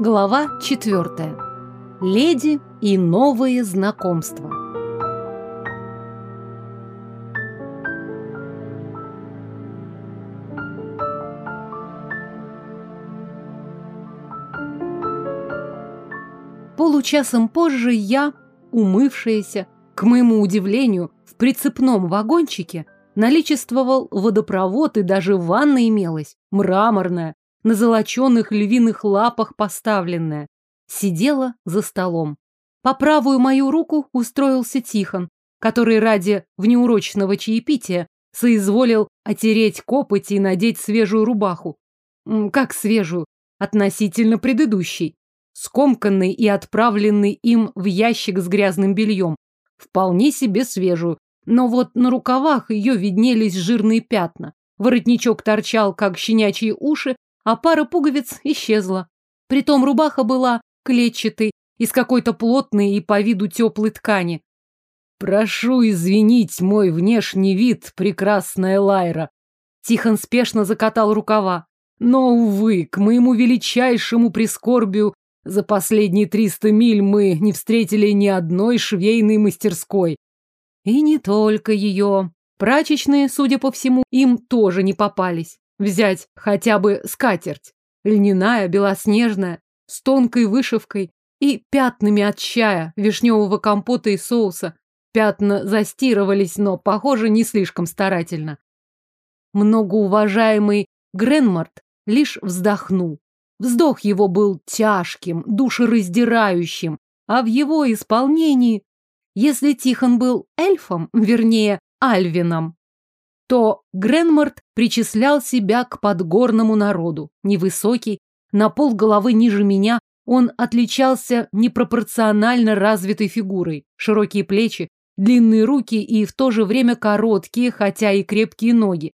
Глава четвертая. Леди и новые знакомства. Получасом позже я, умывшаяся, к моему удивлению, в прицепном вагончике наличествовал водопровод и даже ванна имелась, мраморная, на золоченых львиных лапах поставленная. Сидела за столом. По правую мою руку устроился Тихон, который ради внеурочного чаепития соизволил отереть копоть и надеть свежую рубаху. Как свежую? Относительно предыдущей. Скомканный и отправленный им в ящик с грязным бельем. Вполне себе свежую. Но вот на рукавах ее виднелись жирные пятна. Воротничок торчал, как щенячьи уши, а пара пуговиц исчезла. Притом рубаха была клетчатой, из какой-то плотной и по виду теплой ткани. «Прошу извинить мой внешний вид, прекрасная Лайра!» Тихон спешно закатал рукава. «Но, увы, к моему величайшему прискорбию, за последние триста миль мы не встретили ни одной швейной мастерской. И не только ее. Прачечные, судя по всему, им тоже не попались. Взять хотя бы скатерть. Льняная, белоснежная, с тонкой вышивкой и пятнами от чая, вишневого компота и соуса. Пятна застирывались, но, похоже, не слишком старательно. Многоуважаемый Гренмарт лишь вздохнул. Вздох его был тяжким, душераздирающим, а в его исполнении, если Тихон был эльфом, вернее, альвином, то Гренмарт причислял себя к подгорному народу. Невысокий, на пол головы ниже меня, он отличался непропорционально развитой фигурой. Широкие плечи, длинные руки и в то же время короткие, хотя и крепкие ноги.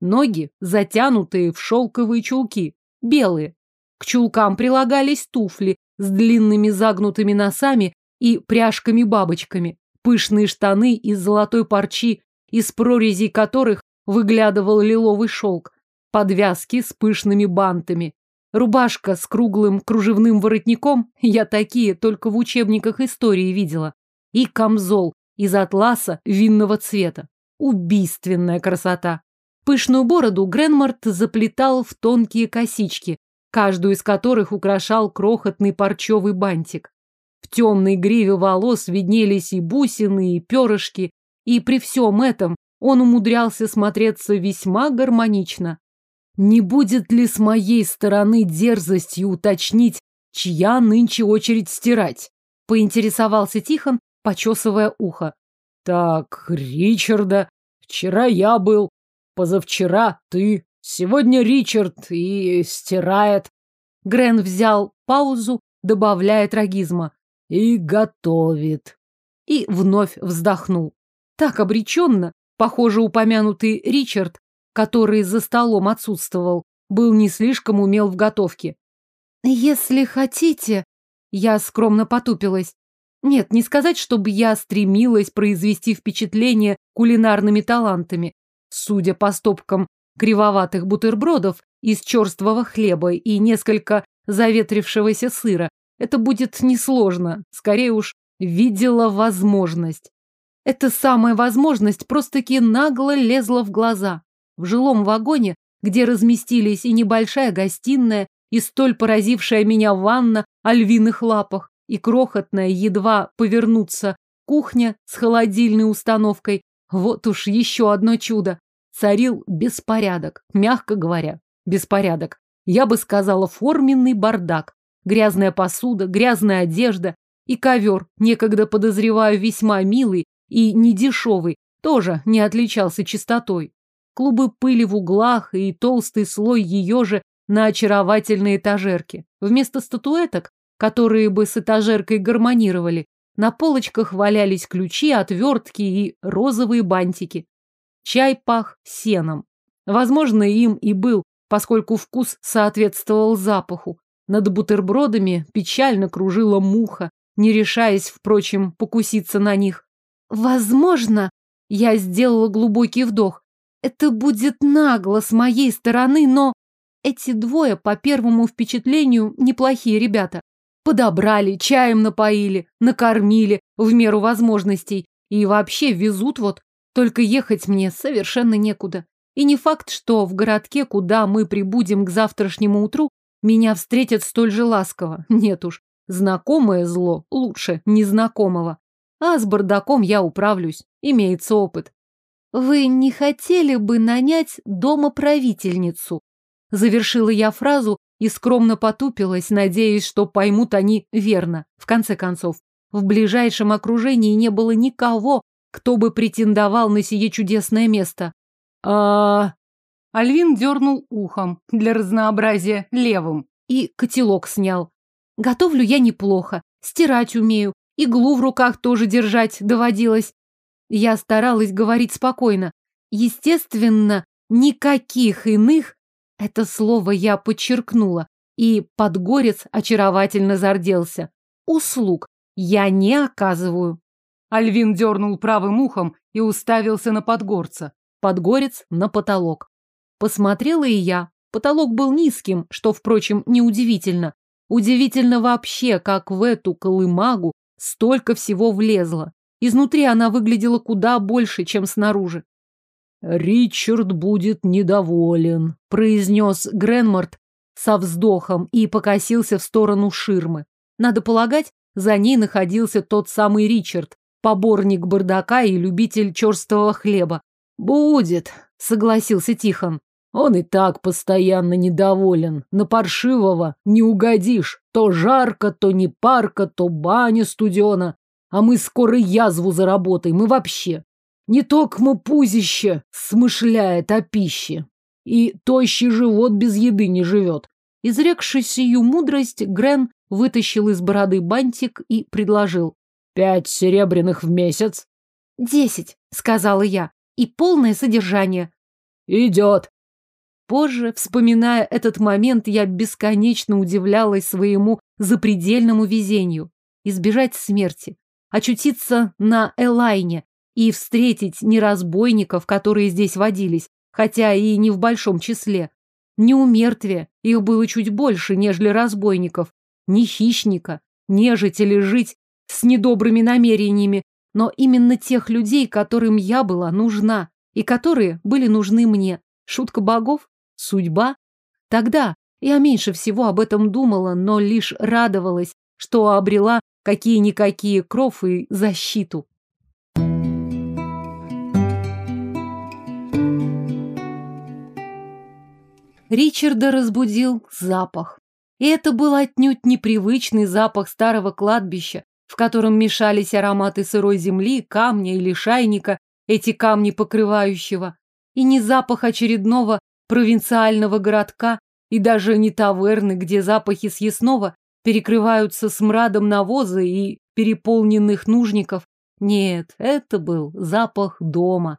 Ноги, затянутые в шелковые чулки, белые. К чулкам прилагались туфли с длинными загнутыми носами и пряжками-бабочками, пышные штаны из золотой парчи из прорезей которых выглядывал лиловый шелк, подвязки с пышными бантами, рубашка с круглым кружевным воротником, я такие только в учебниках истории видела, и камзол из атласа винного цвета. Убийственная красота. Пышную бороду Гренмарт заплетал в тонкие косички, каждую из которых украшал крохотный парчевый бантик. В темной гриве волос виднелись и бусины, и перышки, и при всем этом он умудрялся смотреться весьма гармонично. Не будет ли с моей стороны дерзостью уточнить, чья нынче очередь стирать? Поинтересовался Тихон, почесывая ухо. Так, Ричарда. Вчера я был, позавчера ты. Сегодня Ричард и стирает. Грен взял паузу, добавляя трагизма. И готовит. И вновь вздохнул. Так обреченно, похоже, упомянутый Ричард, который за столом отсутствовал, был не слишком умел в готовке. «Если хотите...» Я скромно потупилась. Нет, не сказать, чтобы я стремилась произвести впечатление кулинарными талантами. Судя по стопкам кривоватых бутербродов из черствого хлеба и несколько заветрившегося сыра, это будет несложно. Скорее уж, видела возможность. Эта самая возможность просто-таки нагло лезла в глаза. В жилом вагоне, где разместились и небольшая гостиная, и столь поразившая меня ванна о львиных лапах, и крохотная, едва повернуться, кухня с холодильной установкой, вот уж еще одно чудо. Царил беспорядок, мягко говоря, беспорядок. Я бы сказала, форменный бардак. Грязная посуда, грязная одежда и ковер, некогда подозреваю весьма милый, и недешевый, тоже не отличался чистотой. Клубы пыли в углах и толстый слой ее же на очаровательной этажерке. Вместо статуэток, которые бы с этажеркой гармонировали, на полочках валялись ключи, отвертки и розовые бантики. Чай пах сеном. Возможно, им и был, поскольку вкус соответствовал запаху. Над бутербродами печально кружила муха, не решаясь, впрочем, покуситься на них. Возможно, я сделала глубокий вдох. Это будет нагло с моей стороны, но эти двое, по первому впечатлению, неплохие ребята. Подобрали, чаем напоили, накормили в меру возможностей. И вообще везут вот. Только ехать мне совершенно некуда. И не факт, что в городке, куда мы прибудем к завтрашнему утру, меня встретят столь же ласково. Нет уж, знакомое зло лучше незнакомого. А с бардаком я управлюсь, имеется опыт. Вы не хотели бы нанять домоправительницу? Завершила я фразу и скромно потупилась, надеясь, что поймут они верно. В конце концов, в ближайшем окружении не было никого, кто бы претендовал на сие чудесное место. А... Альвин дернул ухом, для разнообразия левым, и котелок снял. Готовлю я неплохо, стирать умею, иглу в руках тоже держать доводилось. Я старалась говорить спокойно. Естественно, никаких иных это слово я подчеркнула, и подгорец очаровательно зарделся. Услуг я не оказываю. Альвин дернул правым ухом и уставился на подгорца. Подгорец на потолок. Посмотрела и я. Потолок был низким, что, впрочем, неудивительно. Удивительно вообще, как в эту колымагу столько всего влезло. Изнутри она выглядела куда больше, чем снаружи. «Ричард будет недоволен», — произнес Гренмарт со вздохом и покосился в сторону ширмы. Надо полагать, за ней находился тот самый Ричард, поборник бардака и любитель черствого хлеба. «Будет», — согласился Тихон. «Он и так постоянно недоволен. На паршивого не угодишь. То жарко, то не парко, то баня студена. А мы скоро язву заработаем и вообще. Не только мы пузище смышляет о пище. И тощий живот без еды не живет. Изрекший сию мудрость, Грен вытащил из бороды бантик и предложил. «Пять серебряных в месяц?» «Десять», — сказала я, — «и полное содержание». «Идет». Позже, вспоминая этот момент, я бесконечно удивлялась своему запредельному везению. Избежать смерти, очутиться на Элайне, и встретить не разбойников, которые здесь водились, хотя и не в большом числе, не у мертвия, их было чуть больше, нежели разбойников, не хищника, нежить или жить с недобрыми намерениями, но именно тех людей, которым я была нужна, и которые были нужны мне. Шутка богов? Судьба? Тогда я меньше всего об этом думала, но лишь радовалась, что обрела какие-никакие кров и защиту. Ричарда разбудил запах. И это был отнюдь непривычный запах старого кладбища, в котором мешались ароматы сырой земли, камня или шайника, эти камни покрывающего, и не запах очередного провинциального городка, и даже не таверны, где запахи съестного перекрываются смрадом навоза и переполненных нужников. Нет, это был запах дома.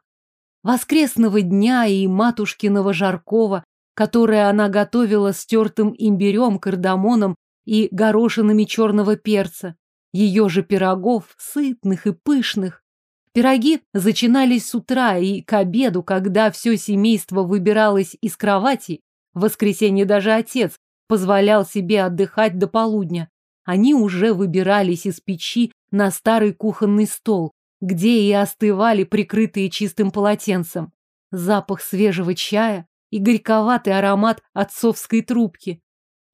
Воскресного дня и матушкиного жаркого, которое она готовила с тертым имбирем, кардамоном и горошинами черного перца. Ее же пирогов, сытных и пышных. Пироги зачинались с утра и к обеду, когда все семейство выбиралось из кровати, в воскресенье даже отец позволял себе отдыхать до полудня. Они уже выбирались из печи на старый кухонный стол, где и остывали прикрытые чистым полотенцем. Запах свежего чая, и горьковатый аромат отцовской трубки.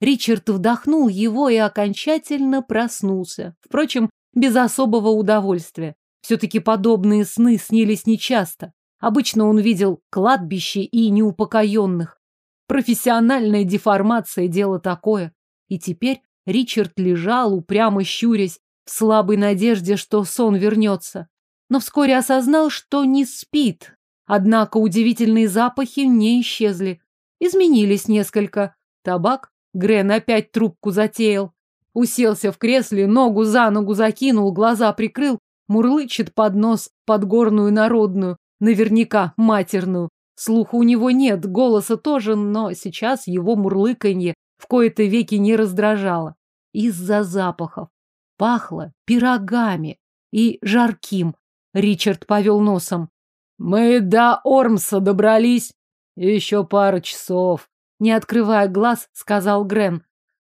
Ричард вдохнул его и окончательно проснулся. Впрочем, без особого удовольствия. Все-таки подобные сны снились нечасто. Обычно он видел кладбище и неупокоенных. Профессиональная деформация – дело такое. И теперь Ричард лежал, упрямо щурясь, в слабой надежде, что сон вернется. Но вскоре осознал, что не спит, Однако удивительные запахи не исчезли. Изменились несколько. Табак. Грен опять трубку затеял. Уселся в кресле, ногу за ногу закинул, глаза прикрыл, мурлычет под нос подгорную народную, наверняка матерную. Слуха у него нет, голоса тоже, но сейчас его мурлыканье в кои-то веки не раздражало. Из-за запахов. Пахло пирогами и жарким. Ричард повел носом. Мы до Ормса добрались. Еще пару часов. Не открывая глаз, сказал Грен.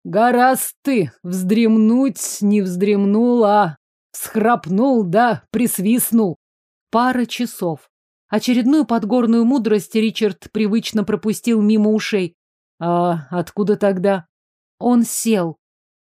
Гораст ты вздремнуть не вздремнула, всхрапнул да присвистнул. Пара часов. Очередную подгорную мудрость Ричард привычно пропустил мимо ушей. А откуда тогда? Он сел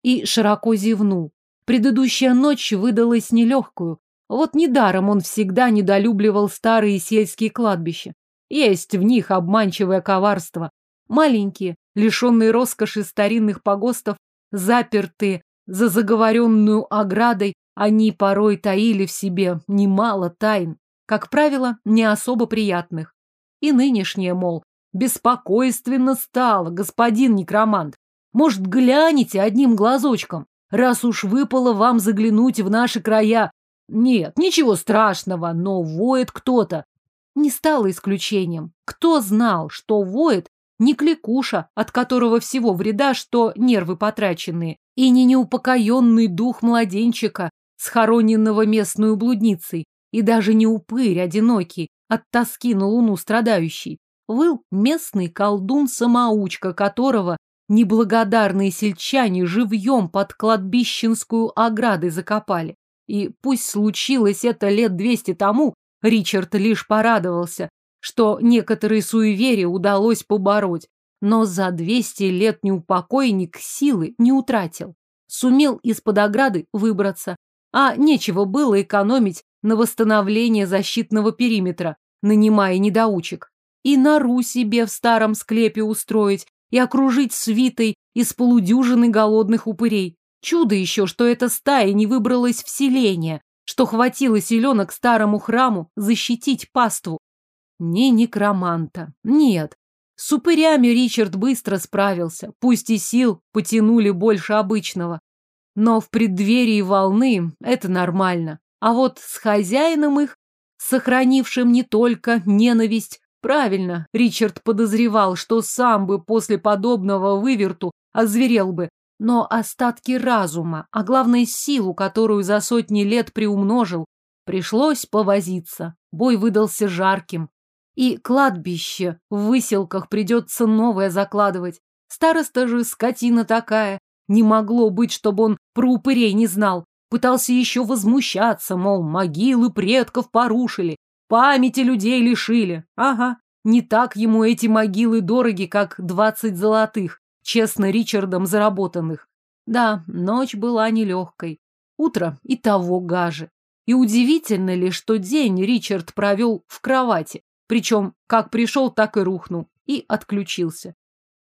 и широко зевнул. Предыдущая ночь выдалась нелегкую. Вот недаром он всегда недолюбливал старые сельские кладбища. Есть в них обманчивое коварство. Маленькие, лишенные роскоши старинных погостов, запертые за заговоренную оградой, они порой таили в себе немало тайн, как правило, не особо приятных. И нынешнее, мол, беспокойственно стало, господин некромант. Может, глянете одним глазочком, раз уж выпало вам заглянуть в наши края. Нет, ничего страшного, но воет кто-то. Не стало исключением. Кто знал, что воет не кликуша, от которого всего вреда, что нервы потраченные, и не неупокоенный дух младенчика, схороненного местную блудницей, и даже не упырь одинокий, от тоски на луну страдающий. Выл местный колдун-самоучка, которого неблагодарные сельчане живьем под кладбищенскую оградой закопали. И пусть случилось это лет двести тому, Ричард лишь порадовался, что некоторые суеверия удалось побороть, но за 200 лет неупокойник силы не утратил. Сумел из-под ограды выбраться, а нечего было экономить на восстановление защитного периметра, нанимая недоучек. И нору себе в старом склепе устроить, и окружить свитой из полудюжины голодных упырей. Чудо еще, что эта стая не выбралась в селение, что хватило селенок старому храму защитить паству. Не некроманта. Нет. С упырями Ричард быстро справился, пусть и сил потянули больше обычного. Но в преддверии волны это нормально. А вот с хозяином их, сохранившим не только ненависть, правильно, Ричард подозревал, что сам бы после подобного выверту озверел бы, но остатки разума, а главное силу, которую за сотни лет приумножил, пришлось повозиться. Бой выдался жарким. И кладбище в выселках придется новое закладывать. Староста же скотина такая. Не могло быть, чтобы он про упырей не знал. Пытался еще возмущаться, мол, могилы предков порушили, памяти людей лишили. Ага, не так ему эти могилы дороги, как двадцать золотых, честно Ричардом заработанных. Да, ночь была нелегкой. Утро и того гаже. И удивительно ли, что день Ричард провел в кровати. Причем как пришел, так и рухнул. И отключился.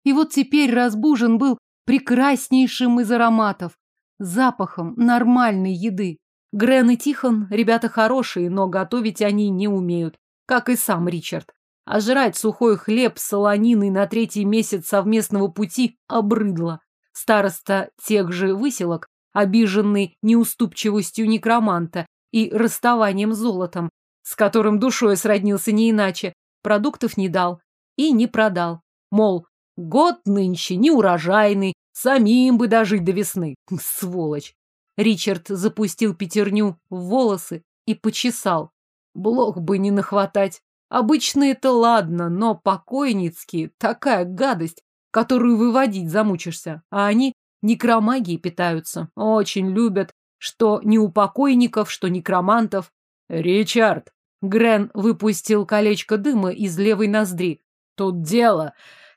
И вот теперь разбужен был прекраснейшим из ароматов. Запахом нормальной еды. Грен и Тихон – ребята хорошие, но готовить они не умеют. Как и сам Ричард. А жрать сухой хлеб с солониной на третий месяц совместного пути обрыдло. Староста тех же выселок, обиженный неуступчивостью некроманта и расставанием с золотом, с которым душой сроднился не иначе, продуктов не дал и не продал. Мол, год нынче неурожайный, самим бы дожить до весны. Сволочь. Ричард запустил пятерню в волосы и почесал. Блох бы не нахватать. Обычно это ладно, но покойницкие такая гадость, которую выводить замучишься. А они некромагией питаются. Очень любят, что не у покойников, что некромантов. Ричард, Грен выпустил колечко дыма из левой ноздри. Тут дело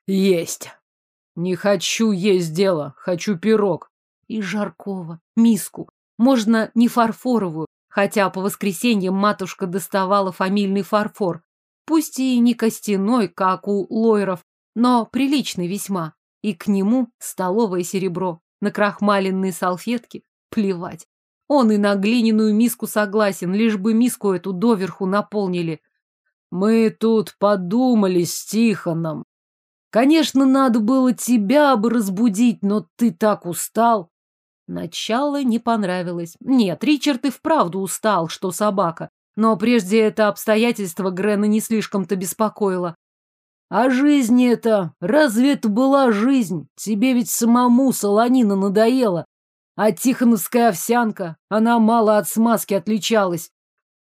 есть. Не хочу есть дело, хочу пирог. И жаркого, миску. Можно не фарфоровую, хотя по воскресеньям матушка доставала фамильный фарфор. Пусть и не костяной, как у лойров, но приличный весьма. И к нему столовое серебро, на крахмаленные салфетки. Плевать. Он и на глиняную миску согласен, лишь бы миску эту доверху наполнили. Мы тут подумали с Тихоном. Конечно, надо было тебя бы разбудить, но ты так устал. Начало не понравилось. Нет, Ричард и вправду устал, что собака. Но прежде это обстоятельство Грена не слишком-то беспокоило. А жизнь это, разве это была жизнь? Тебе ведь самому солонина надоела. А тихоновская овсянка, она мало от смазки отличалась.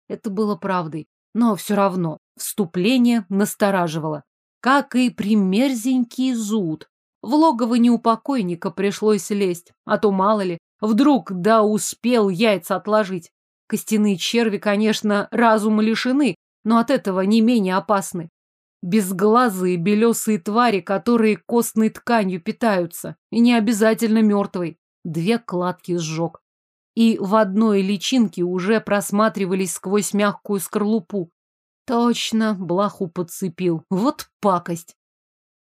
Это было правдой, но все равно вступление настораживало. Как и примерзенький зуд. В логово не у покойника пришлось лезть, а то мало ли, вдруг да успел яйца отложить. Костяные черви, конечно, разума лишены, но от этого не менее опасны. Безглазые белесые твари, которые костной тканью питаются, и не обязательно мертвой. Две кладки сжег. И в одной личинке уже просматривались сквозь мягкую скорлупу. Точно, блоху подцепил. Вот пакость.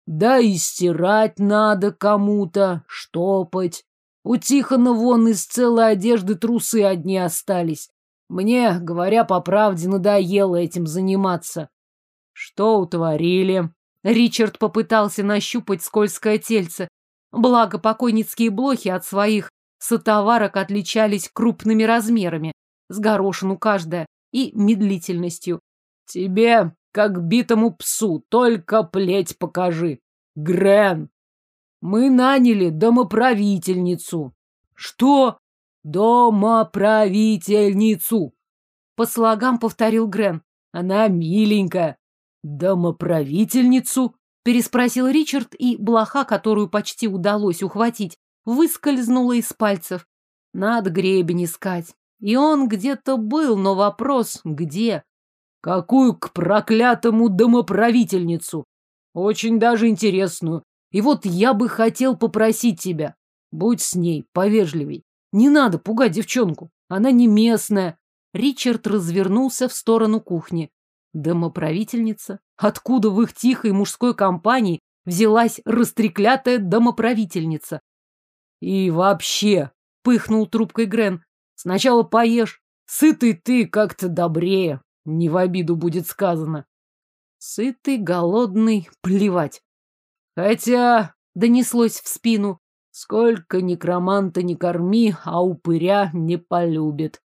Да и стирать надо кому-то, штопать. У Тихона вон из целой одежды трусы одни остались. Мне, говоря по правде, надоело этим заниматься. Что утворили? Ричард попытался нащупать скользкое тельце. Благо, покойницкие блохи от своих сотоварок отличались крупными размерами, с горошину каждая, и медлительностью. Тебе как битому псу, только плеть покажи. Грен, мы наняли домоправительницу. Что? Домоправительницу. По слогам повторил Грен. Она миленькая. Домоправительницу? Переспросил Ричард, и блоха, которую почти удалось ухватить, выскользнула из пальцев. Надо гребень искать. И он где-то был, но вопрос где? Какую к проклятому домоправительницу? Очень даже интересную. И вот я бы хотел попросить тебя. Будь с ней повежливей. Не надо пугать девчонку. Она не местная. Ричард развернулся в сторону кухни. Домоправительница? Откуда в их тихой мужской компании взялась растреклятая домоправительница? И вообще, пыхнул трубкой Грен, сначала поешь. Сытый ты как-то добрее. Не в обиду будет сказано. Сытый, голодный, плевать. Хотя, донеслось в спину, сколько некроманта не корми, а упыря не полюбит.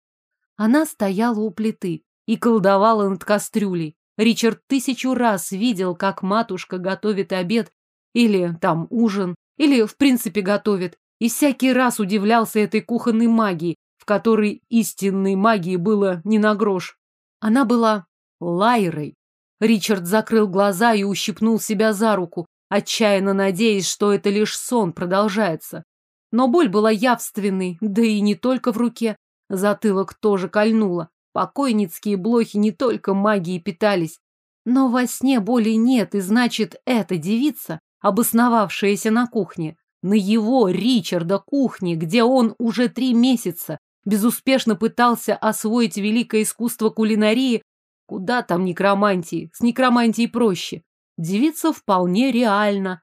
Она стояла у плиты и колдовала над кастрюлей. Ричард тысячу раз видел, как матушка готовит обед, или там ужин, или в принципе готовит, и всякий раз удивлялся этой кухонной магии, в которой истинной магии было не на грош. Она была Лайрой. Ричард закрыл глаза и ущипнул себя за руку, отчаянно надеясь, что это лишь сон продолжается. Но боль была явственной, да и не только в руке. Затылок тоже кольнуло. Покойницкие блохи не только магией питались. Но во сне боли нет, и значит, эта девица, обосновавшаяся на кухне, на его, Ричарда, кухне, где он уже три месяца безуспешно пытался освоить великое искусство кулинарии, куда там некромантии, с некромантией проще. Девица вполне реально.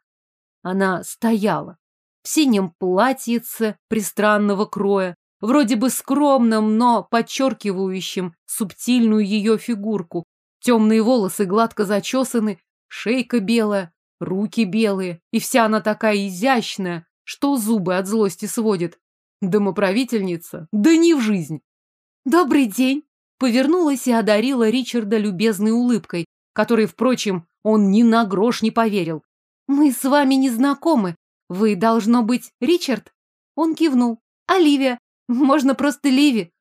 Она стояла в синем платьице пристранного кроя, вроде бы скромном, но подчеркивающем субтильную ее фигурку. Темные волосы гладко зачесаны, шейка белая, руки белые, и вся она такая изящная, что зубы от злости сводит. Домоправительница? Да не в жизнь. Добрый день. Повернулась и одарила Ричарда любезной улыбкой, которой, впрочем, он ни на грош не поверил. Мы с вами не знакомы. Вы, должно быть, Ричард? Он кивнул. Оливия. Можно просто Ливи.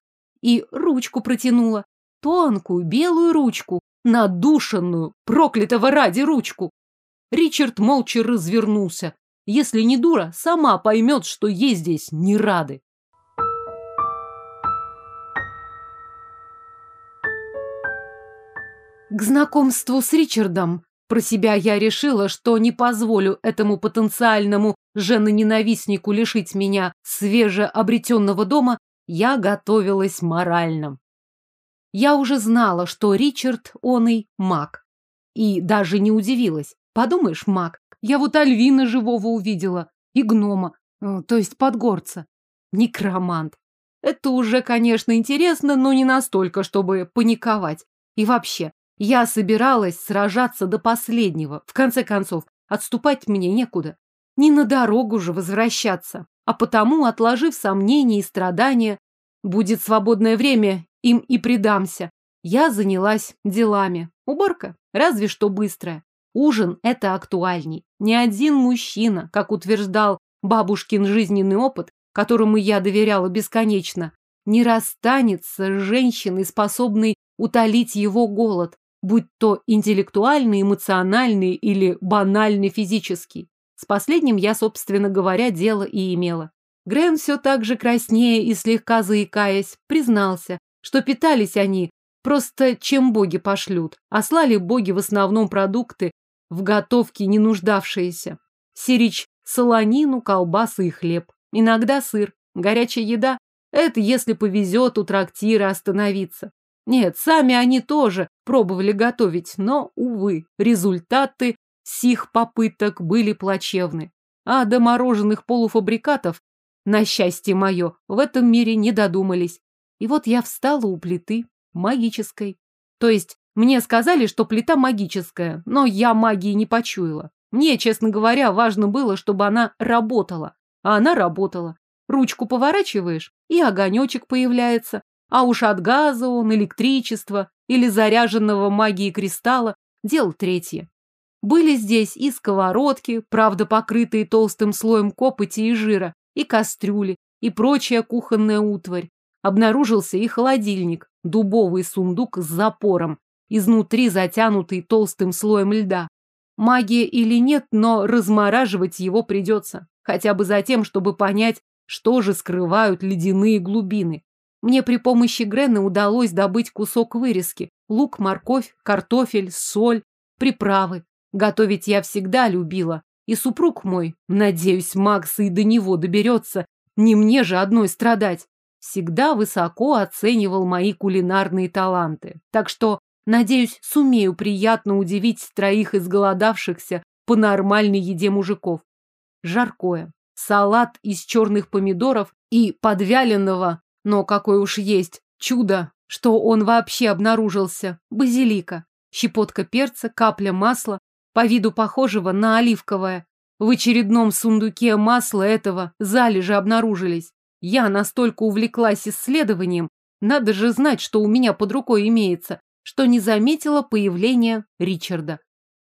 И ручку протянула. Тонкую белую ручку. Надушенную, проклятого ради ручку. Ричард молча развернулся. Если не дура, сама поймет, что ей здесь не рады. К знакомству с Ричардом про себя я решила, что не позволю этому потенциальному женоненавистнику лишить меня свежеобретенного дома, я готовилась морально. Я уже знала, что Ричард, он и маг. И даже не удивилась. Подумаешь, маг, я вот Альвина живого увидела. И гнома, э, то есть подгорца. Некромант. Это уже, конечно, интересно, но не настолько, чтобы паниковать. И вообще, я собиралась сражаться до последнего. В конце концов, отступать мне некуда. Не на дорогу же возвращаться. А потому, отложив сомнения и страдания, будет свободное время, им и предамся. Я занялась делами. Уборка, разве что быстрая. Ужин – это актуальней. Ни один мужчина, как утверждал бабушкин жизненный опыт, которому я доверяла бесконечно, не расстанется с женщиной, способной утолить его голод. будь то интеллектуальный, эмоциональный или банальный физический. С последним я, собственно говоря, дело и имела. Грэм все так же краснее и слегка заикаясь, признался, что питались они просто чем боги пошлют, а слали боги в основном продукты, в готовке не нуждавшиеся. Сирич солонину, колбасы и хлеб. Иногда сыр. Горячая еда – это если повезет у трактира остановиться. Нет, сами они тоже пробовали готовить, но, увы, результаты сих попыток были плачевны. А до мороженых полуфабрикатов, на счастье мое, в этом мире не додумались. И вот я встала у плиты, магической. То есть мне сказали, что плита магическая, но я магии не почуяла. Мне, честно говоря, важно было, чтобы она работала. А она работала. Ручку поворачиваешь, и огонечек появляется. А уж от газа он, электричества или заряженного магией кристалла – дело третье. Были здесь и сковородки, правда покрытые толстым слоем копоти и жира, и кастрюли, и прочая кухонная утварь. Обнаружился и холодильник, дубовый сундук с запором, изнутри затянутый толстым слоем льда. Магия или нет, но размораживать его придется. Хотя бы за тем, чтобы понять, что же скрывают ледяные глубины. Мне при помощи Грена удалось добыть кусок вырезки. Лук, морковь, картофель, соль, приправы. Готовить я всегда любила. И супруг мой, надеюсь, Макс и до него доберется, не мне же одной страдать, всегда высоко оценивал мои кулинарные таланты. Так что Надеюсь, сумею приятно удивить троих изголодавшихся по нормальной еде мужиков. Жаркое. Салат из черных помидоров и подвяленного, но какой уж есть, чудо, что он вообще обнаружился, базилика. Щепотка перца, капля масла, по виду похожего на оливковое. В очередном сундуке масла этого залежи обнаружились. Я настолько увлеклась исследованием, надо же знать, что у меня под рукой имеется, что не заметила появления Ричарда.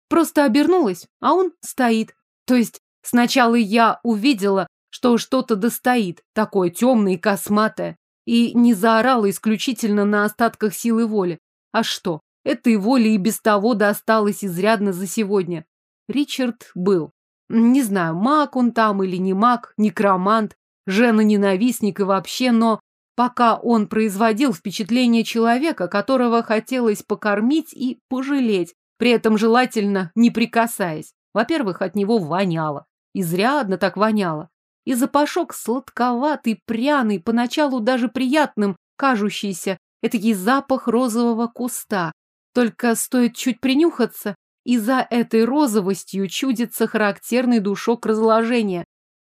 Просто обернулась, а он стоит. То есть сначала я увидела, что что-то достоит, такое темное и косматое, и не заорала исключительно на остатках силы воли. А что, этой воли и без того досталось изрядно за сегодня. Ричард был. Не знаю, маг он там или не маг, некромант, жена-ненавистник и вообще, но пока он производил впечатление человека, которого хотелось покормить и пожалеть, при этом желательно не прикасаясь. Во-первых, от него воняло. Изрядно так воняло. И запашок сладковатый, пряный, поначалу даже приятным, кажущийся, этакий запах розового куста. Только стоит чуть принюхаться, и за этой розовостью чудится характерный душок разложения.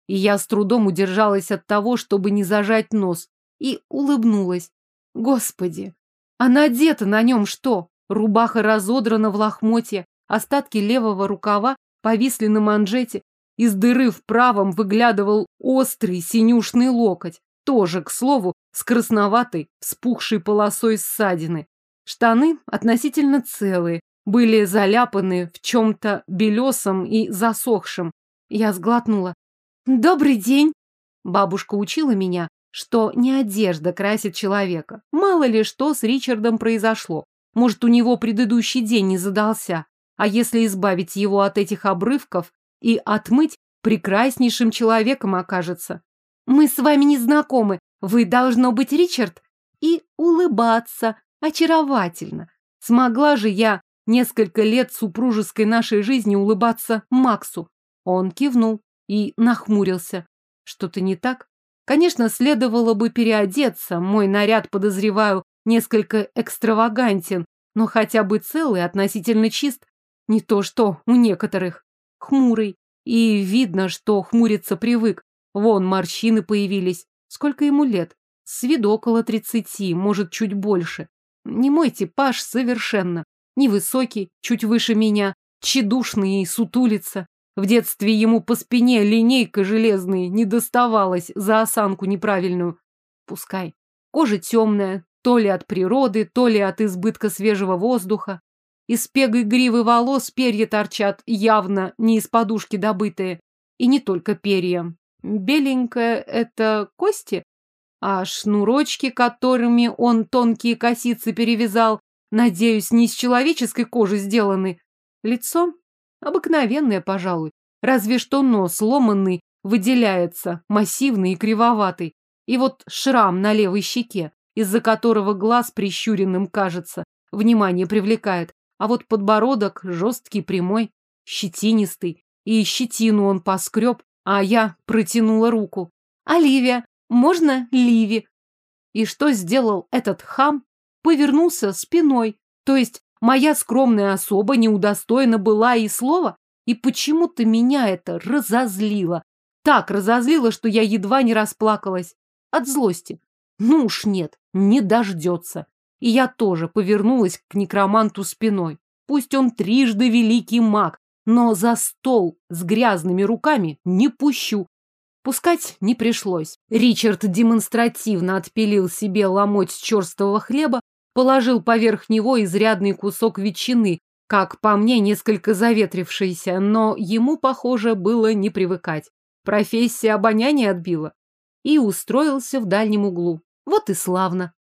И я с трудом удержалась от того, чтобы не зажать нос и улыбнулась. Господи! А надето на нем что? Рубаха разодрана в лохмотье, остатки левого рукава повисли на манжете, из дыры в правом выглядывал острый синюшный локоть, тоже, к слову, с красноватой, вспухшей полосой ссадины. Штаны относительно целые, были заляпаны в чем-то белесом и засохшем. Я сглотнула. «Добрый день!» Бабушка учила меня, что не одежда красит человека. Мало ли что с Ричардом произошло. Может, у него предыдущий день не задался. А если избавить его от этих обрывков и отмыть, прекраснейшим человеком окажется. Мы с вами не знакомы. Вы должно быть Ричард. И улыбаться. Очаровательно. Смогла же я несколько лет супружеской нашей жизни улыбаться Максу. Он кивнул и нахмурился. Что-то не так? Конечно, следовало бы переодеться, мой наряд, подозреваю, несколько экстравагантен, но хотя бы целый, относительно чист, не то что у некоторых. Хмурый, и видно, что хмуриться привык. Вон морщины появились. Сколько ему лет? С виду около тридцати, может, чуть больше. Не мой типаж совершенно. Невысокий, чуть выше меня, тщедушный и сутулица. В детстве ему по спине линейка железной не доставалась за осанку неправильную. Пускай. Кожа темная, то ли от природы, то ли от избытка свежего воздуха. Из пегой гривы волос перья торчат, явно не из подушки добытые. И не только перья. Беленькое — это кости? А шнурочки, которыми он тонкие косицы перевязал, Надеюсь, не из человеческой кожи сделаны. Лицо обыкновенное, пожалуй. Разве что нос ломанный выделяется, массивный и кривоватый. И вот шрам на левой щеке, из-за которого глаз прищуренным кажется, внимание привлекает. А вот подбородок жесткий, прямой, щетинистый. И щетину он поскреб, а я протянула руку. «Оливия, можно Ливи?» И что сделал этот хам? Повернулся спиной. То есть моя скромная особа не удостоена была и слова? И почему-то меня это разозлило. Так разозлило, что я едва не расплакалась. От злости. Ну уж нет, не дождется. И я тоже повернулась к некроманту спиной. Пусть он трижды великий маг, но за стол с грязными руками не пущу. Пускать не пришлось. Ричард демонстративно отпилил себе ломоть черствого хлеба, положил поверх него изрядный кусок ветчины, как по мне несколько заветрившийся, но ему, похоже, было не привыкать. Профессия обоняния отбила. И устроился в дальнем углу. Вот и славно.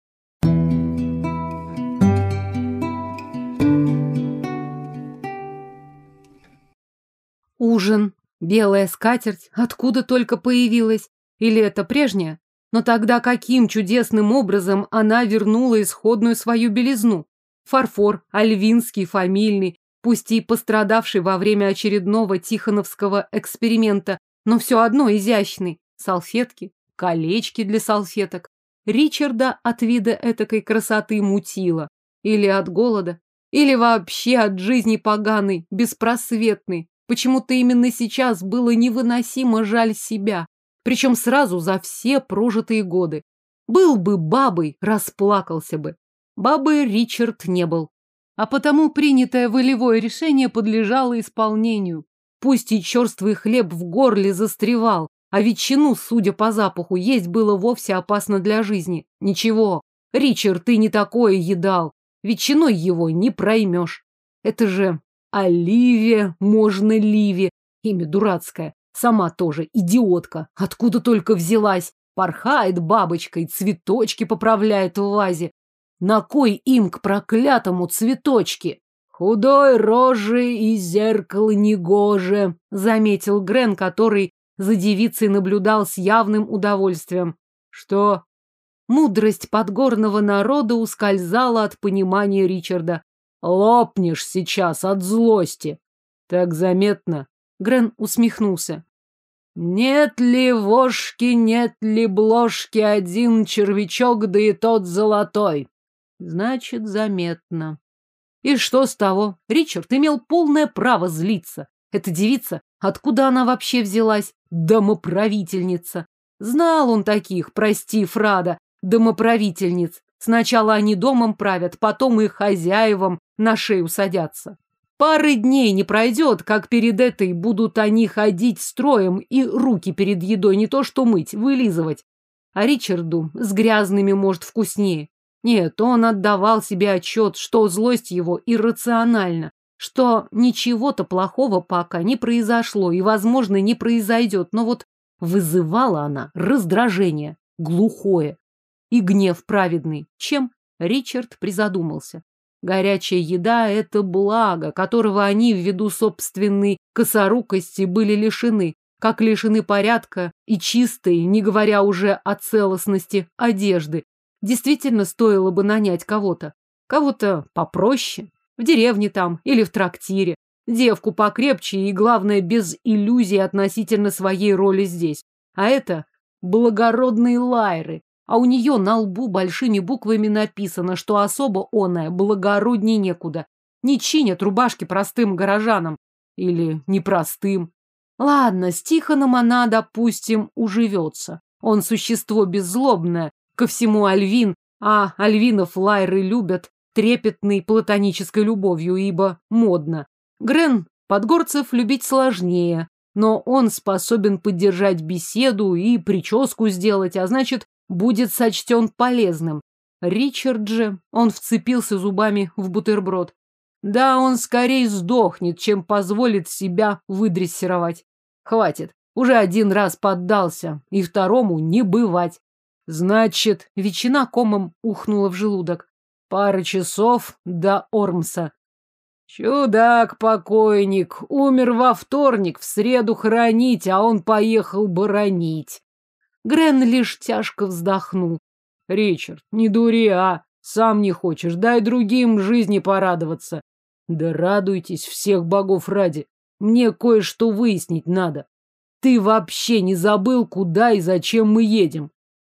Ужин. Белая скатерть. Откуда только появилась? Или это прежняя? Но тогда каким чудесным образом она вернула исходную свою белизну? Фарфор, альвинский, фамильный, пусть и пострадавший во время очередного тихоновского эксперимента, но все одно изящный. Салфетки, колечки для салфеток. Ричарда от вида этакой красоты мутила. Или от голода, или вообще от жизни поганой, беспросветной. Почему-то именно сейчас было невыносимо жаль себя, причем сразу за все прожитые годы. Был бы бабой, расплакался бы. Бабы Ричард не был. А потому принятое волевое решение подлежало исполнению. Пусть и черствый хлеб в горле застревал, а ветчину, судя по запаху, есть было вовсе опасно для жизни. Ничего, Ричард, ты не такое едал. Ветчиной его не проймешь. Это же Оливия, можно Ливи. Имя дурацкое. Сама тоже идиотка. Откуда только взялась. Порхает бабочкой, цветочки поправляет в вазе. На кой им к проклятому цветочки? Худой рожи и зеркало негоже, заметил Грен, который за девицей наблюдал с явным удовольствием. Что? Мудрость подгорного народа ускользала от понимания Ричарда. Лопнешь сейчас от злости. Так заметно. Грен усмехнулся. Нет ли вошки, нет ли бложки, один червячок, да и тот золотой. Значит, заметно. И что с того? Ричард имел полное право злиться. Эта девица, откуда она вообще взялась? Домоправительница. Знал он таких, прости, Фрада, домоправительниц. Сначала они домом правят, потом и хозяевам на шею садятся. Пары дней не пройдет, как перед этой будут они ходить строем и руки перед едой не то что мыть, вылизывать. А Ричарду с грязными, может, вкуснее. Нет, он отдавал себе отчет, что злость его иррациональна, что ничего-то плохого пока не произошло и, возможно, не произойдет, но вот вызывала она раздражение, глухое и гнев праведный, чем Ричард призадумался. Горячая еда – это благо, которого они ввиду собственной косорукости были лишены, как лишены порядка и чистой, не говоря уже о целостности, одежды. Действительно стоило бы нанять кого-то. Кого-то попроще, в деревне там или в трактире. Девку покрепче и, главное, без иллюзий относительно своей роли здесь. А это благородные лайры, а у нее на лбу большими буквами написано, что особо оная благородней некуда. Не чинят рубашки простым горожанам. Или непростым. Ладно, с Тихоном она, допустим, уживется. Он существо беззлобное, ко всему Альвин, а Альвинов лайры любят трепетной платонической любовью, ибо модно. Грен подгорцев любить сложнее, но он способен поддержать беседу и прическу сделать, а значит, будет сочтен полезным. Ричард же, он вцепился зубами в бутерброд. Да, он скорее сдохнет, чем позволит себя выдрессировать. Хватит, уже один раз поддался, и второму не бывать. Значит, ветчина комом ухнула в желудок. Пара часов до Ормса. Чудак-покойник умер во вторник, в среду хранить, а он поехал боронить. Грен лишь тяжко вздохнул. Ричард, не дури, а? Сам не хочешь, дай другим жизни порадоваться. Да радуйтесь всех богов ради. Мне кое-что выяснить надо. Ты вообще не забыл, куда и зачем мы едем?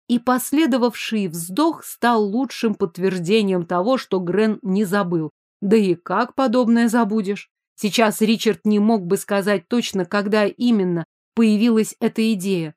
И последовавший вздох стал лучшим подтверждением того, что Грен не забыл. Да и как подобное забудешь? Сейчас Ричард не мог бы сказать точно, когда именно появилась эта идея.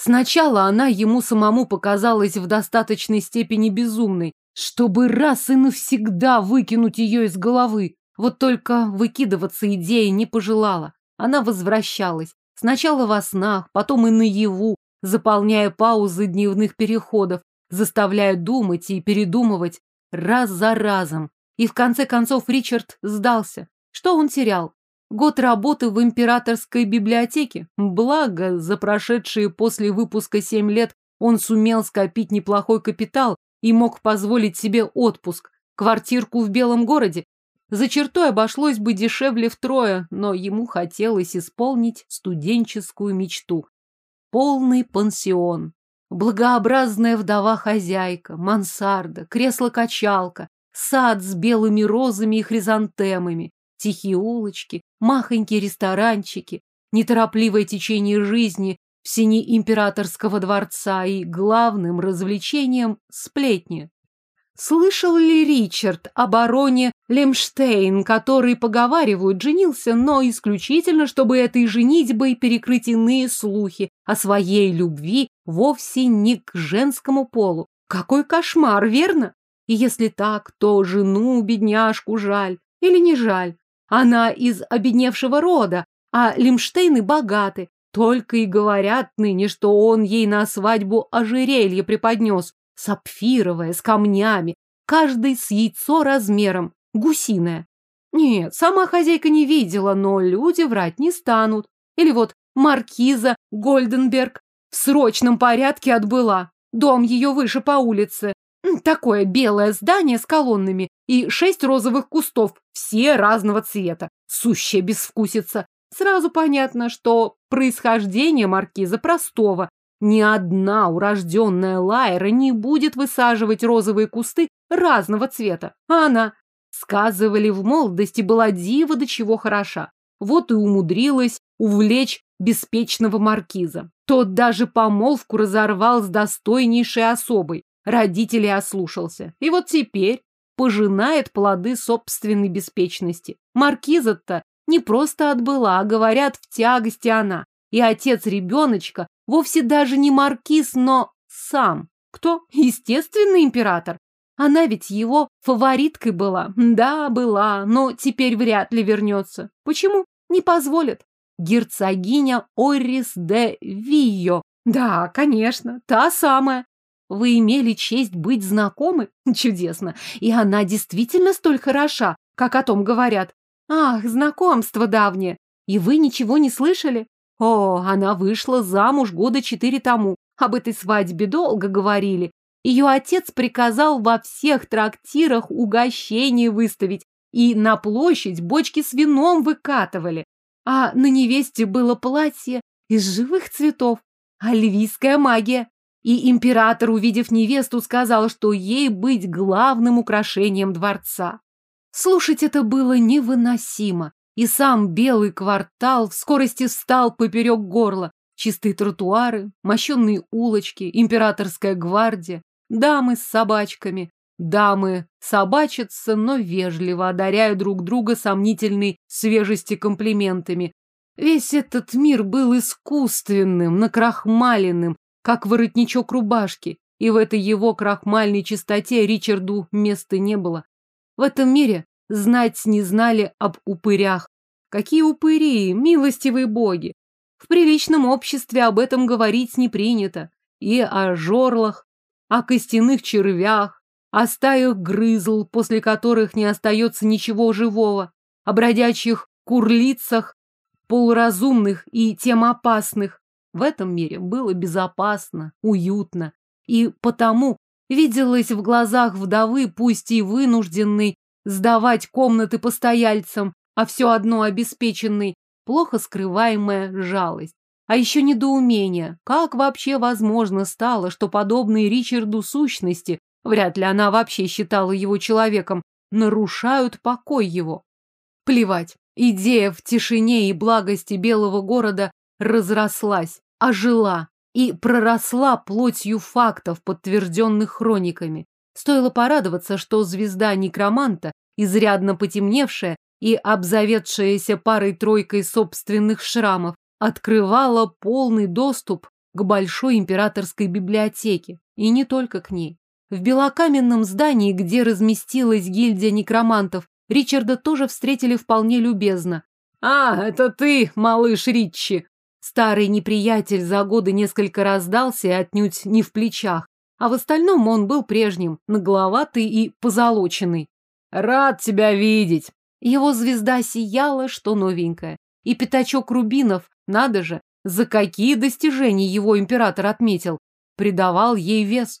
Сначала она ему самому показалась в достаточной степени безумной, чтобы раз и навсегда выкинуть ее из головы. Вот только выкидываться идея не пожелала. Она возвращалась. Сначала во снах, потом и наяву, заполняя паузы дневных переходов, заставляя думать и передумывать раз за разом. И в конце концов Ричард сдался. Что он терял? Год работы в императорской библиотеке. Благо, за прошедшие после выпуска семь лет он сумел скопить неплохой капитал и мог позволить себе отпуск, квартирку в Белом городе. За чертой обошлось бы дешевле втрое, но ему хотелось исполнить студенческую мечту. Полный пансион, благообразная вдова-хозяйка, мансарда, кресло-качалка, сад с белыми розами и хризантемами, тихие улочки, махонькие ресторанчики, неторопливое течение жизни в сине императорского дворца и главным развлечением – сплетни. Слышал ли Ричард о бароне Лемштейн, который, поговаривают, женился, но исключительно, чтобы этой женитьбой перекрыть иные слухи о своей любви вовсе не к женскому полу? Какой кошмар, верно? И если так, то жену, бедняжку, жаль. Или не жаль? Она из обедневшего рода, а Лимштейны богаты. Только и говорят ныне, что он ей на свадьбу ожерелье преподнес. Сапфировое, с камнями, каждый с яйцо размером, гусиное. Нет, сама хозяйка не видела, но люди врать не станут. Или вот маркиза Гольденберг в срочном порядке отбыла. Дом ее выше по улице. Такое белое здание с колоннами и шесть розовых кустов, все разного цвета. Сущая безвкусица. Сразу понятно, что происхождение маркиза простого. Ни одна урожденная Лайра не будет высаживать розовые кусты разного цвета. А она, сказывали, в молодости была дива до чего хороша. Вот и умудрилась увлечь беспечного маркиза. Тот даже помолвку разорвал с достойнейшей особой родителей ослушался. И вот теперь пожинает плоды собственной беспечности. Маркиза-то не просто отбыла, а, говорят, в тягости она. И отец ребеночка вовсе даже не маркиз, но сам. Кто? Естественный император. Она ведь его фавориткой была. Да, была, но теперь вряд ли вернется. Почему? Не позволит. Герцогиня Орис де Вио. Да, конечно, та самая. Вы имели честь быть знакомы? Чудесно. И она действительно столь хороша, как о том говорят. Ах, знакомство давнее. И вы ничего не слышали? О, она вышла замуж года четыре тому. Об этой свадьбе долго говорили. Ее отец приказал во всех трактирах угощение выставить, и на площадь бочки с вином выкатывали. А на невесте было платье из живых цветов. Альвийская магия. И император, увидев невесту, сказал, что ей быть главным украшением дворца. Слушать это было невыносимо, и сам белый квартал в скорости встал поперек горла. Чистые тротуары, мощенные улочки, императорская гвардия, дамы с собачками. Дамы собачатся, но вежливо одаряя друг друга сомнительной свежести комплиментами. Весь этот мир был искусственным, накрахмаленным, как воротничок рубашки, и в этой его крахмальной чистоте Ричарду места не было. В этом мире знать не знали об упырях. Какие упыри, милостивые боги! В приличном обществе об этом говорить не принято. И о жорлах, о костяных червях, о стаях грызл, после которых не остается ничего живого, о бродячих курлицах, полуразумных и тем опасных, в этом мире было безопасно, уютно, и потому Виделась в глазах вдовы, пусть и вынужденной, сдавать комнаты постояльцам, а все одно обеспеченной, плохо скрываемая жалость. А еще недоумение, как вообще возможно стало, что подобные Ричарду сущности, вряд ли она вообще считала его человеком, нарушают покой его. Плевать, идея в тишине и благости белого города разрослась, ожила и проросла плотью фактов, подтвержденных хрониками. Стоило порадоваться, что звезда некроманта, изрядно потемневшая и обзаведшаяся парой-тройкой собственных шрамов, открывала полный доступ к большой императорской библиотеке, и не только к ней. В белокаменном здании, где разместилась гильдия некромантов, Ричарда тоже встретили вполне любезно. «А, это ты, малыш Ричи!» Старый неприятель за годы несколько раздался и отнюдь не в плечах, а в остальном он был прежним, нагловатый и позолоченный. «Рад тебя видеть!» Его звезда сияла, что новенькая, и пятачок рубинов надо же, за какие достижения его император отметил. Придавал ей вес.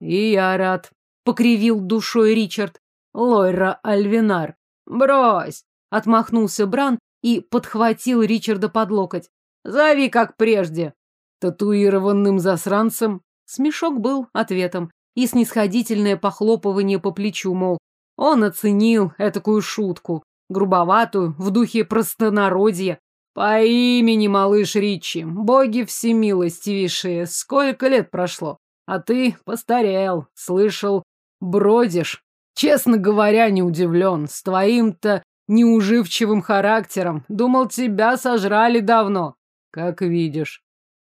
И я рад, покривил душой Ричард. Лойра Альвинар. Брось! Отмахнулся Бран и подхватил Ричарда под локоть. Зови, как прежде. Татуированным засранцем. Смешок был ответом и снисходительное похлопывание по плечу, мол, он оценил этакую шутку, грубоватую, в духе простонародья, по имени малыш Ричи, боги всемилостивейшие, сколько лет прошло, а ты постарел, слышал, бродишь. Честно говоря, не удивлен, с твоим-то неуживчивым характером, думал, тебя сожрали давно, как видишь.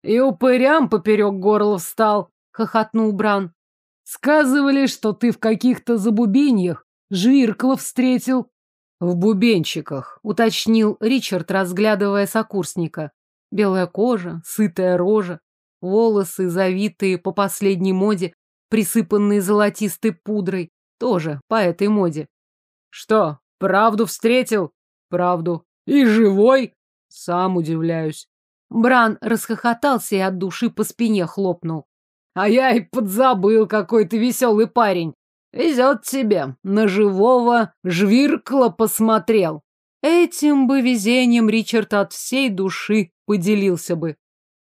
И упырям поперек горла встал, хохотнул Бран. Сказывали, что ты в каких-то забубеньях жирклов встретил. В бубенчиках, уточнил Ричард, разглядывая сокурсника. Белая кожа, сытая рожа, волосы, завитые по последней моде, присыпанные золотистой пудрой, тоже по этой моде. Что, правду встретил? Правду. И живой? Сам удивляюсь. Бран расхохотался и от души по спине хлопнул. А я и подзабыл, какой ты веселый парень. Везет тебе. На живого жвиркла посмотрел. Этим бы везением Ричард от всей души поделился бы.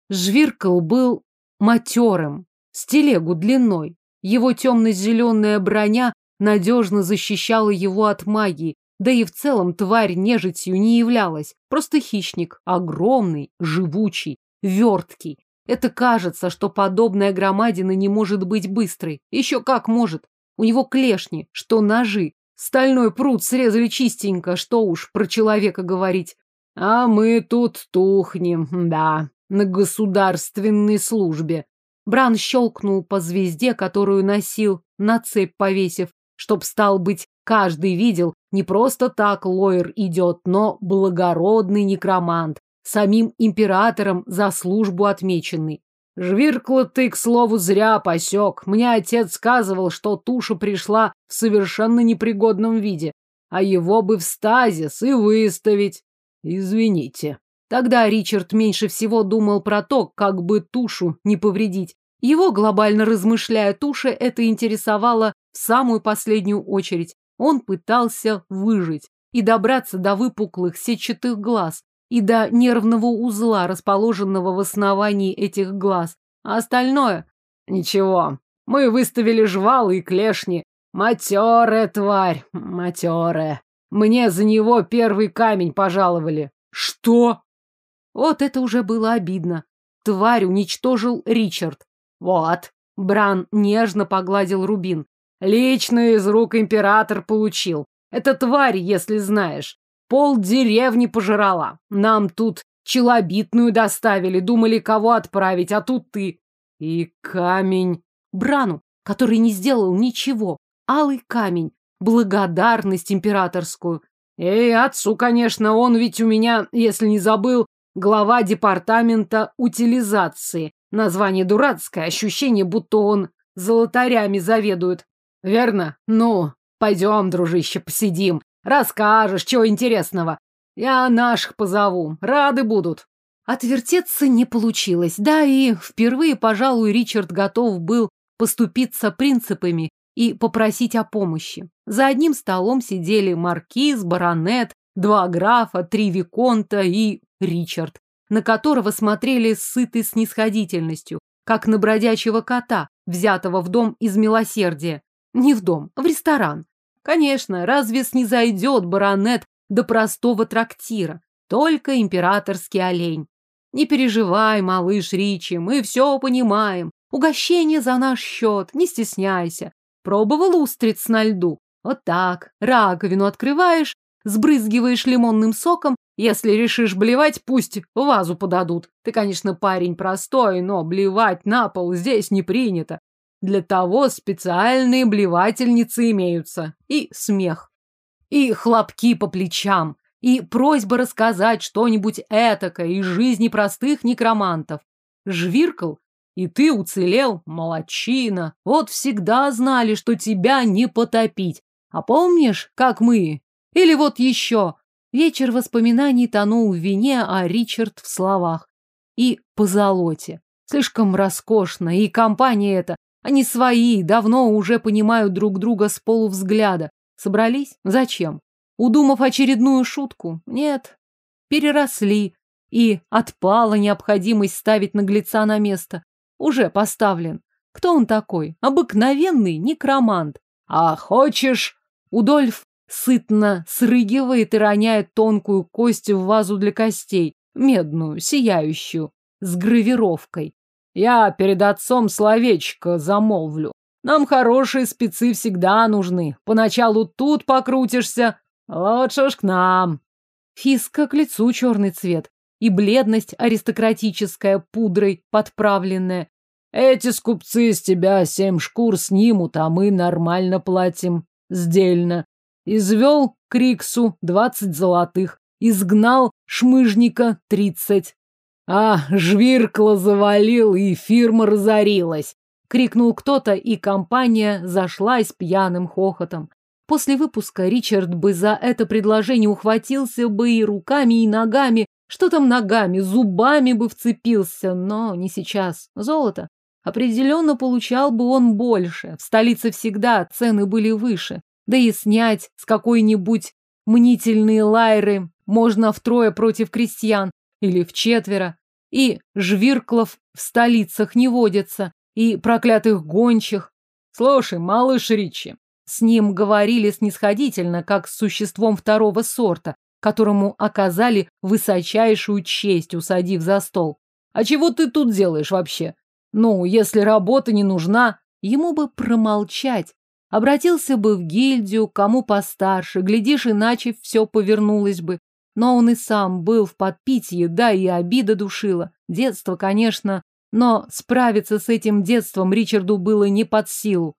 Жвиркл был матерым, с телегу длиной. Его темно-зеленая броня надежно защищала его от магии, да и в целом тварь нежитью не являлась. Просто хищник, огромный, живучий, верткий. Это кажется, что подобная громадина не может быть быстрой. Еще как может. У него клешни, что ножи. Стальной пруд срезали чистенько, что уж про человека говорить. А мы тут тухнем, да, на государственной службе. Бран щелкнул по звезде, которую носил, на цепь повесив, чтоб, стал быть, каждый видел, не просто так Лойер идет, но благородный некромант, самим императором за службу отмеченный. Жвиркла ты, к слову, зря посек. Мне отец сказывал, что туша пришла в совершенно непригодном виде, а его бы в стазис и выставить. Извините. Тогда Ричард меньше всего думал про то, как бы тушу не повредить. Его, глобально размышляя туша, это интересовало в самую последнюю очередь. Он пытался выжить и добраться до выпуклых сетчатых глаз, и до нервного узла, расположенного в основании этих глаз. А остальное? Ничего. Мы выставили жвалы и клешни. Матерая тварь, матерая. Мне за него первый камень пожаловали. Что? Вот это уже было обидно. Тварь уничтожил Ричард. Вот. Бран нежно погладил рубин. Лично из рук император получил. Это тварь, если знаешь. Пол деревни пожирала. Нам тут челобитную доставили, думали, кого отправить, а тут ты. И камень. Брану, который не сделал ничего. Алый камень. Благодарность императорскую. Эй, отцу, конечно, он ведь у меня, если не забыл, глава департамента утилизации. Название дурацкое, ощущение, будто он золотарями заведует. Верно? Ну, пойдем, дружище, посидим. Расскажешь, чего интересного. Я наших позову. Рады будут. Отвертеться не получилось. Да и впервые, пожалуй, Ричард готов был поступиться принципами и попросить о помощи. За одним столом сидели маркиз, баронет, два графа, три виконта и Ричард, на которого смотрели с сытой снисходительностью, как на бродячего кота, взятого в дом из милосердия. Не в дом, в ресторан. Конечно, разве снизойдет баронет до простого трактира? Только императорский олень. Не переживай, малыш Ричи, мы все понимаем. Угощение за наш счет, не стесняйся. Пробовал устриц на льду? Вот так. Раковину открываешь, сбрызгиваешь лимонным соком. Если решишь блевать, пусть вазу подадут. Ты, конечно, парень простой, но блевать на пол здесь не принято. Для того специальные блевательницы имеются. И смех. И хлопки по плечам. И просьба рассказать что-нибудь этакое из жизни простых некромантов. Жвиркал, и ты уцелел, молодчина. Вот всегда знали, что тебя не потопить. А помнишь, как мы? Или вот еще. Вечер воспоминаний тонул в вине, а Ричард в словах. И по золоте. Слишком роскошно, и компания эта. Они свои, давно уже понимают друг друга с полувзгляда. Собрались? Зачем? Удумав очередную шутку? Нет. Переросли. И отпала необходимость ставить наглеца на место. Уже поставлен. Кто он такой? Обыкновенный некромант. А хочешь... Удольф сытно срыгивает и роняет тонкую кость в вазу для костей, медную, сияющую, с гравировкой. Я перед отцом словечко замолвлю. Нам хорошие спецы всегда нужны. Поначалу тут покрутишься, лучше уж к нам. Фиска к лицу черный цвет и бледность аристократическая, пудрой подправленная. Эти скупцы с тебя семь шкур снимут, а мы нормально платим. Сдельно. Извел Криксу двадцать золотых. Изгнал шмыжника тридцать. А, жвиркла завалил, и фирма разорилась. Крикнул кто-то, и компания зашлась пьяным хохотом. После выпуска Ричард бы за это предложение ухватился бы и руками, и ногами, что там ногами, зубами бы вцепился, но не сейчас. Золото. Определенно получал бы он больше. В столице всегда цены были выше. Да и снять с какой-нибудь мнительные лайры можно втрое против крестьян или в четверо. И жвирклов в столицах не водятся, и проклятых гончих. Слушай, малыш Ричи, с ним говорили снисходительно, как с существом второго сорта, которому оказали высочайшую честь, усадив за стол. А чего ты тут делаешь вообще? Ну, если работа не нужна, ему бы промолчать. Обратился бы в гильдию, кому постарше, глядишь, иначе все повернулось бы. Но он и сам был в подпитии, да и обида душила. Детство, конечно, но справиться с этим детством Ричарду было не под силу.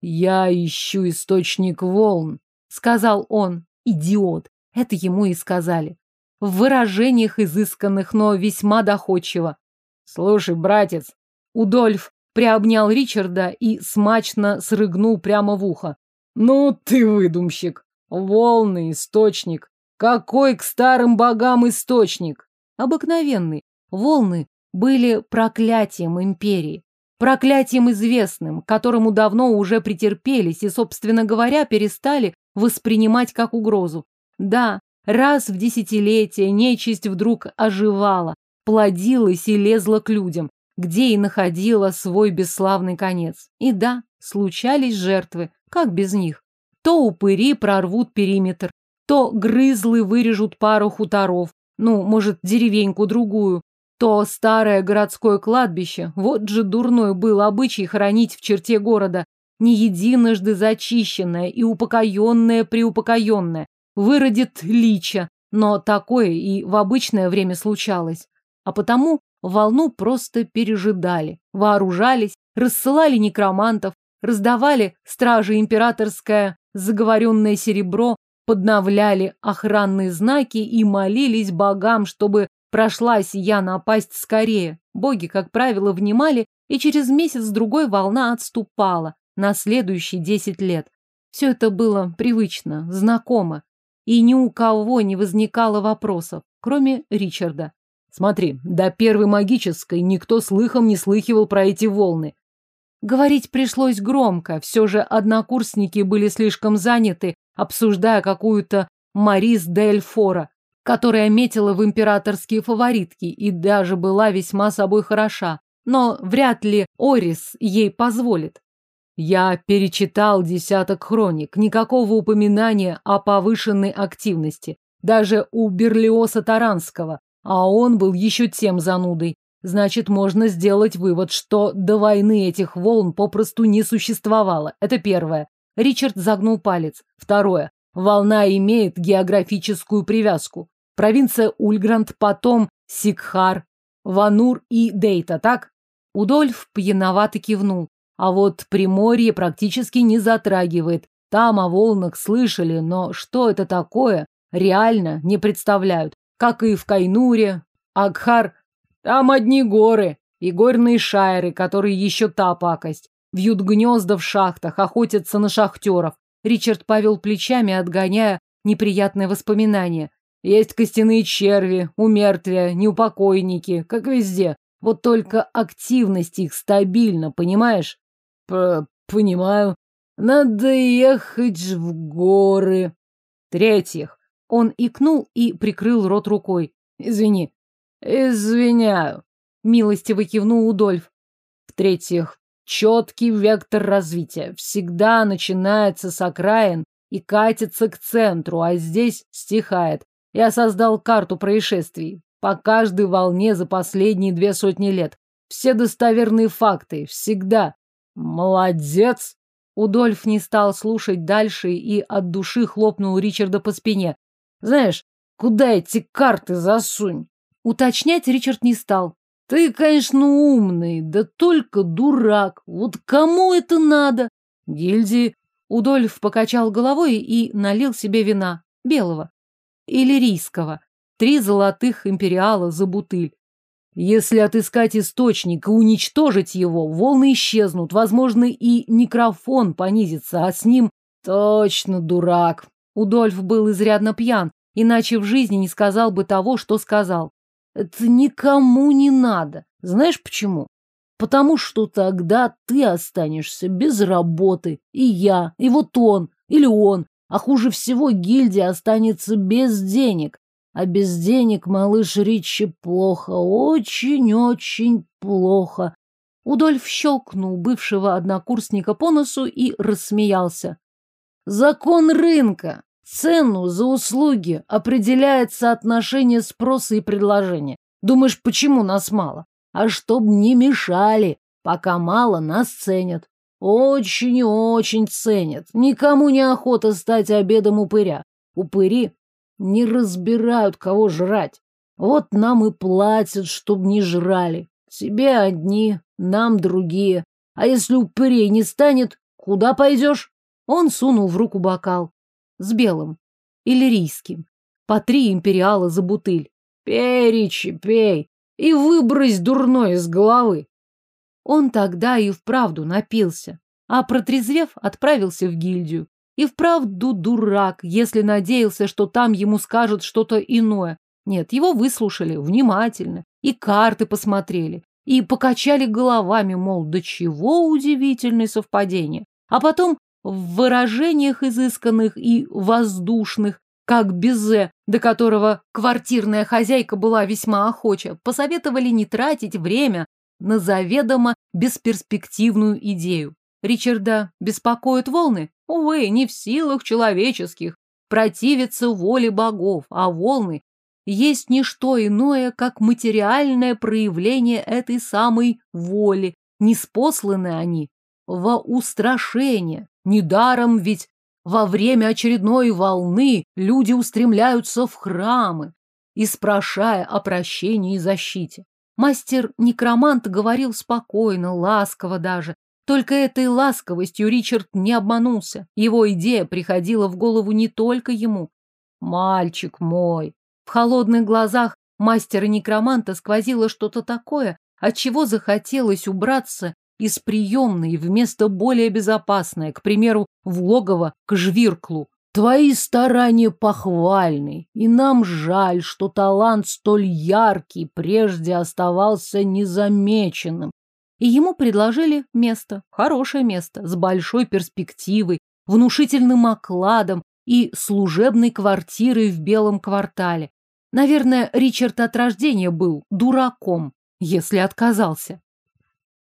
«Я ищу источник волн», — сказал он. Идиот. Это ему и сказали. В выражениях изысканных, но весьма доходчиво. «Слушай, братец, Удольф приобнял Ричарда и смачно срыгнул прямо в ухо. «Ну ты выдумщик! Волны, источник! Какой к старым богам источник!» Обыкновенный. Волны были проклятием империи. Проклятием известным, которому давно уже претерпелись и, собственно говоря, перестали воспринимать как угрозу. Да, раз в десятилетие нечисть вдруг оживала, плодилась и лезла к людям где и находила свой бесславный конец. И да, случались жертвы, как без них. То упыри прорвут периметр, то грызлы вырежут пару хуторов, ну, может, деревеньку-другую, то старое городское кладбище, вот же дурной был обычай хоронить в черте города, не единожды зачищенное и упокоенное приупокоенное, выродит лича, но такое и в обычное время случалось. А потому Волну просто пережидали, вооружались, рассылали некромантов, раздавали страже императорское заговоренное серебро, подновляли охранные знаки и молились богам, чтобы прошла сия напасть скорее. Боги, как правило, внимали, и через месяц-другой волна отступала на следующие десять лет. Все это было привычно, знакомо, и ни у кого не возникало вопросов, кроме Ричарда. Смотри, до первой магической никто слыхом не слыхивал про эти волны. Говорить пришлось громко, все же однокурсники были слишком заняты, обсуждая какую-то Марис дель Фора, которая метила в императорские фаворитки и даже была весьма собой хороша. Но вряд ли Орис ей позволит. Я перечитал десяток хроник, никакого упоминания о повышенной активности. Даже у Берлиоса Таранского, а он был еще тем занудой. Значит, можно сделать вывод, что до войны этих волн попросту не существовало. Это первое. Ричард загнул палец. Второе. Волна имеет географическую привязку. Провинция Ульгрант, потом Сикхар, Ванур и Дейта, так? Удольф пьяновато кивнул. А вот Приморье практически не затрагивает. Там о волнах слышали, но что это такое, реально не представляют. Как и в Кайнуре, Акхар там одни горы и горные шайры, которые еще та пакость. Вьют гнезда в шахтах, охотятся на шахтеров. Ричард повел плечами, отгоняя неприятные воспоминания. Есть костяные черви, умертвия, неупокойники, как везде. Вот только активность их стабильна, понимаешь? П понимаю. Надо ехать в горы. Третьих. Он икнул и прикрыл рот рукой. Извини, Извиняю, милостиво кивнул Удольф. В-третьих, четкий вектор развития всегда начинается с окраин и катится к центру, а здесь стихает. Я создал карту происшествий по каждой волне за последние две сотни лет. Все достоверные факты, всегда. Молодец! Удольф не стал слушать дальше и от души хлопнул Ричарда по спине. Знаешь, куда эти карты засунь? Уточнять Ричард не стал. Ты, конечно, умный, да только дурак. Вот кому это надо? Гильдии. Удольф покачал головой и налил себе вина. Белого. Иллирийского. Три золотых империала за бутыль. Если отыскать источник и уничтожить его, волны исчезнут, возможно, и некрофон понизится, а с ним точно дурак. Удольф был изрядно пьян, иначе в жизни не сказал бы того, что сказал. Это никому не надо. Знаешь почему? Потому что тогда ты останешься без работы. И я, и вот он, или он. А хуже всего гильдия останется без денег. А без денег, малыш Ричи, плохо. Очень-очень плохо. Удольф щелкнул бывшего однокурсника по носу и рассмеялся. Закон рынка. Цену за услуги определяет соотношение спроса и предложения. Думаешь, почему нас мало? А чтоб не мешали. Пока мало, нас ценят. Очень и очень ценят. Никому не охота стать обедом упыря. Упыри не разбирают, кого жрать. Вот нам и платят, чтоб не жрали. Себе одни, нам другие. А если упырей не станет, куда пойдешь? Он сунул в руку бокал с белым, иллирийским, по три империала за бутыль. Пей, Ричи, пей, и выбрось дурное из головы. Он тогда и вправду напился, а протрезвев, отправился в гильдию. И вправду дурак, если надеялся, что там ему скажут что-то иное. Нет, его выслушали внимательно, и карты посмотрели, и покачали головами, мол, до чего удивительное совпадение. А потом в выражениях изысканных и воздушных, как Безе, до которого квартирная хозяйка была весьма охоча, посоветовали не тратить время на заведомо бесперспективную идею. Ричарда беспокоят волны? Увы, не в силах человеческих. Противиться воле богов, а волны есть не что иное, как материальное проявление этой самой воли. Неспосланы они во устрашение, Недаром ведь во время очередной волны люди устремляются в храмы, испрошая о прощении и защите. Мастер-некромант говорил спокойно, ласково даже. Только этой ласковостью Ричард не обманулся. Его идея приходила в голову не только ему. «Мальчик мой!» В холодных глазах мастера-некроманта сквозило что-то такое, от чего захотелось убраться из приемной вместо более безопасной, к примеру, в логово к жвирклу. Твои старания похвальны, и нам жаль, что талант столь яркий прежде оставался незамеченным. и ему предложили место, хорошее место, с большой перспективой, внушительным окладом и служебной квартирой в белом квартале. Наверное, Ричард от рождения был дураком, если отказался.